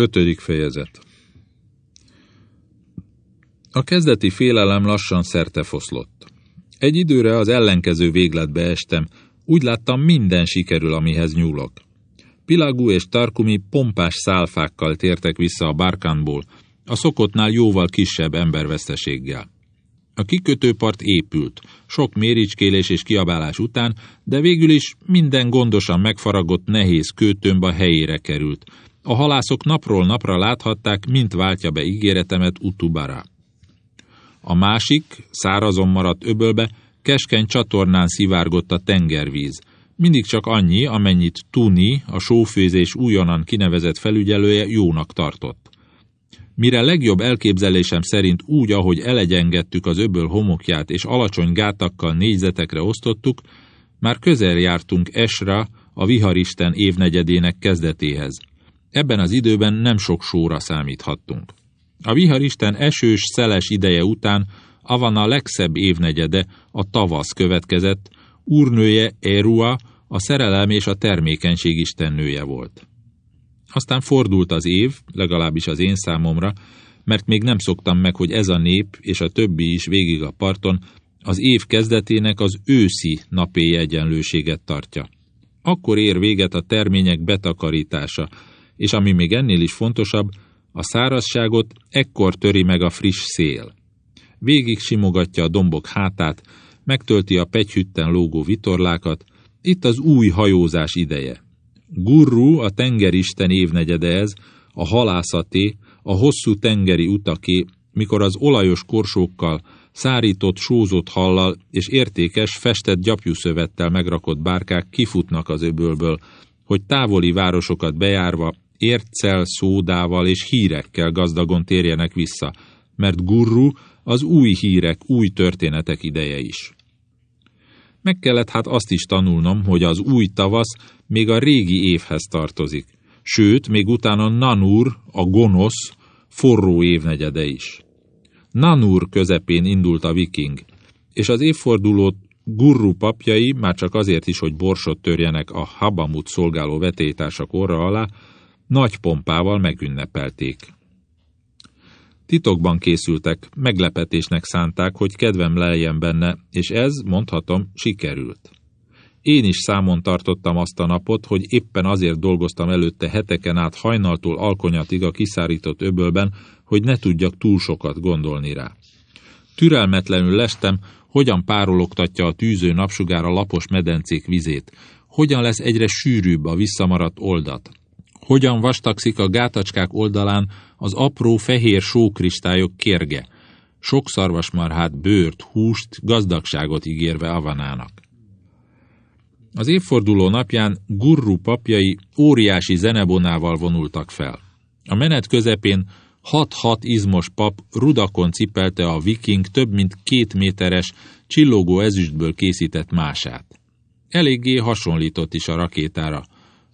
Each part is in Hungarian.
Ötödik fejezet A kezdeti félelem lassan szerte foszlott. Egy időre az ellenkező végletbe estem, úgy láttam minden sikerül, amihez nyúlok. Pilagú és Tarkumi pompás szálfákkal tértek vissza a Barkanból, a szokottnál jóval kisebb emberveszteséggel. A kikötőpart épült, sok méricskélés és kiabálás után, de végül is minden gondosan megfaragott nehéz kőtömb a helyére került. A halászok napról napra láthatták, mint váltja be ígéretemet Utubara. A másik, szárazon maradt öbölbe, keskeny csatornán szivárgott a tengervíz. Mindig csak annyi, amennyit Tuni, a sófőzés újonnan kinevezett felügyelője jónak tartott. Mire legjobb elképzelésem szerint úgy, ahogy elegyengettük az öböl homokját és alacsony gátakkal négyzetekre osztottuk, már közel jártunk Esra, a viharisten évnegyedének kezdetéhez. Ebben az időben nem sok sóra számíthattunk. A viharisten esős, szeles ideje után Avana legszebb évnegyede, a tavasz következett, úrnője Erua, a szerelem és a termékenység istennője volt. Aztán fordult az év, legalábbis az én számomra, mert még nem szoktam meg, hogy ez a nép és a többi is végig a parton az év kezdetének az őszi napély egyenlőséget tartja. Akkor ér véget a termények betakarítása, és ami még ennél is fontosabb, a szárazságot ekkor töri meg a friss szél. Végig simogatja a dombok hátát, megtölti a pegyhütten lógó vitorlákat, itt az új hajózás ideje. Gurru, a tengeristen évnegyede ez, a halászaté, a hosszú tengeri utaké, mikor az olajos korsókkal, szárított, sózott hallal és értékes, festett gyapjúszövettel megrakott bárkák kifutnak az öbölből, hogy távoli városokat bejárva, érccel, szódával és hírekkel gazdagon térjenek vissza, mert Gurru az új hírek, új történetek ideje is. Meg kellett hát azt is tanulnom, hogy az új tavasz még a régi évhez tartozik, sőt, még utána Nanur, a gonosz, forró évnegyede is. Nanur közepén indult a viking, és az évfordulót Gurru papjai, már csak azért is, hogy borsot törjenek a Habamut szolgáló vetétársak orra alá, nagy pompával megünnepelték. Titokban készültek, meglepetésnek szánták, hogy kedvem leljen benne, és ez, mondhatom, sikerült. Én is számon tartottam azt a napot, hogy éppen azért dolgoztam előtte heteken át hajnaltól alkonyatig a kiszárított öbölben, hogy ne tudjak túl sokat gondolni rá. Türelmetlenül lestem, hogyan párologtatja a tűző napsugár a lapos medencék vizét, hogyan lesz egyre sűrűbb a visszamaradt oldat, hogyan vastagszik a gátacskák oldalán az apró fehér sókristályok kérge, sok szarvasmarhát, bőrt, húst, gazdagságot ígérve Avanának. Az évforduló napján Gurru papjai óriási zenebonával vonultak fel. A menet közepén hat-hat izmos pap rudakon cipelte a viking több mint két méteres, csillogó ezüstből készített mását. Eléggé hasonlított is a rakétára,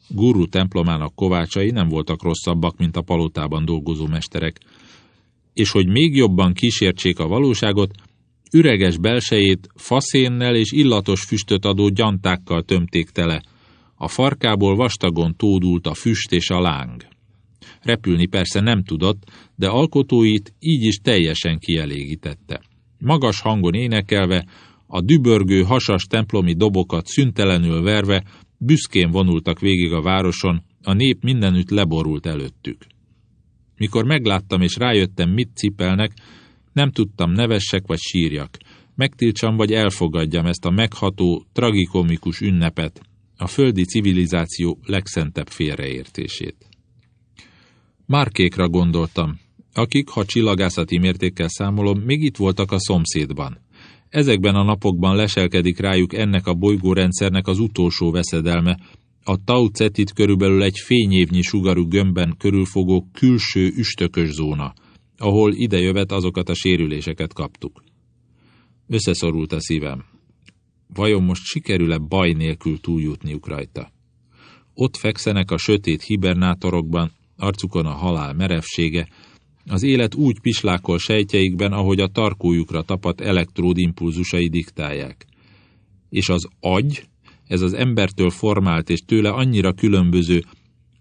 Guru templomának kovácsai nem voltak rosszabbak, mint a palotában dolgozó mesterek, és hogy még jobban kísértsék a valóságot, üreges belsejét faszénnel és illatos füstöt adó gyantákkal tömték tele, a farkából vastagon tódult a füst és a láng. Repülni persze nem tudott, de alkotóit így is teljesen kielégítette. Magas hangon énekelve, a dübörgő hasas templomi dobokat szüntelenül verve Büszkén vonultak végig a városon, a nép mindenütt leborult előttük. Mikor megláttam és rájöttem, mit cipelnek, nem tudtam nevessek vagy sírjak, megtiltsam vagy elfogadjam ezt a megható, tragikomikus ünnepet, a földi civilizáció legszentebb félreértését. Márkékra gondoltam, akik, ha csillagászati mértékkel számolom, még itt voltak a szomszédban. Ezekben a napokban leselkedik rájuk ennek a bolygórendszernek az utolsó veszedelme, a Tau Cetit körülbelül egy fényévnyi sugarú gömbben körülfogó külső üstökös zóna, ahol idejövet azokat a sérüléseket kaptuk. Összeszorult a szívem. Vajon most sikerül-e baj nélkül túljutniuk rajta? Ott fekszenek a sötét hibernátorokban, arcukon a halál merevsége, az élet úgy pislákol sejtjeikben, ahogy a tarkójukra tapadt elektródimpulzusai diktálják. És az agy, ez az embertől formált és tőle annyira különböző,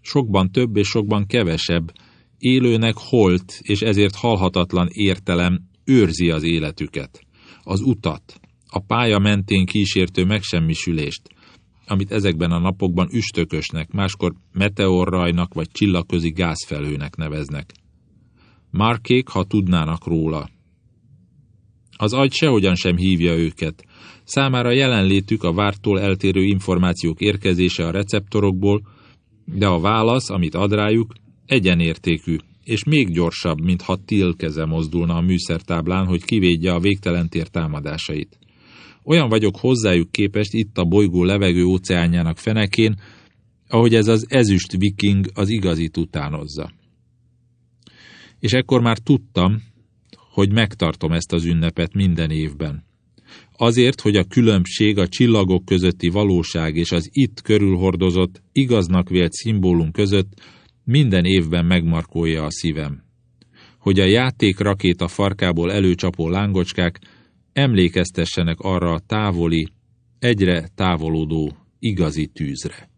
sokban több és sokban kevesebb, élőnek holt, és ezért halhatatlan értelem őrzi az életüket, az utat, a pálya mentén kísértő megsemmisülést, amit ezekben a napokban üstökösnek, máskor meteorrajnak vagy csillagközi gázfelhőnek neveznek. Márkék, ha tudnának róla. Az agy sehogyan sem hívja őket. Számára jelenlétük a vártól eltérő információk érkezése a receptorokból, de a válasz, amit ad rájuk, egyenértékű, és még gyorsabb, mintha Till keze mozdulna a műszertáblán, hogy kivédje a végtelen tér támadásait. Olyan vagyok hozzájuk képest itt a bolygó levegő óceánjának fenekén, ahogy ez az ezüst viking az igazit utánozza. És ekkor már tudtam, hogy megtartom ezt az ünnepet minden évben. Azért, hogy a különbség a csillagok közötti valóság és az itt körülhordozott, igaznak vélt szimbólum között minden évben megmarkolja a szívem. Hogy a játék rakéta farkából előcsapó lángocskák emlékeztessenek arra a távoli, egyre távolodó igazi tűzre.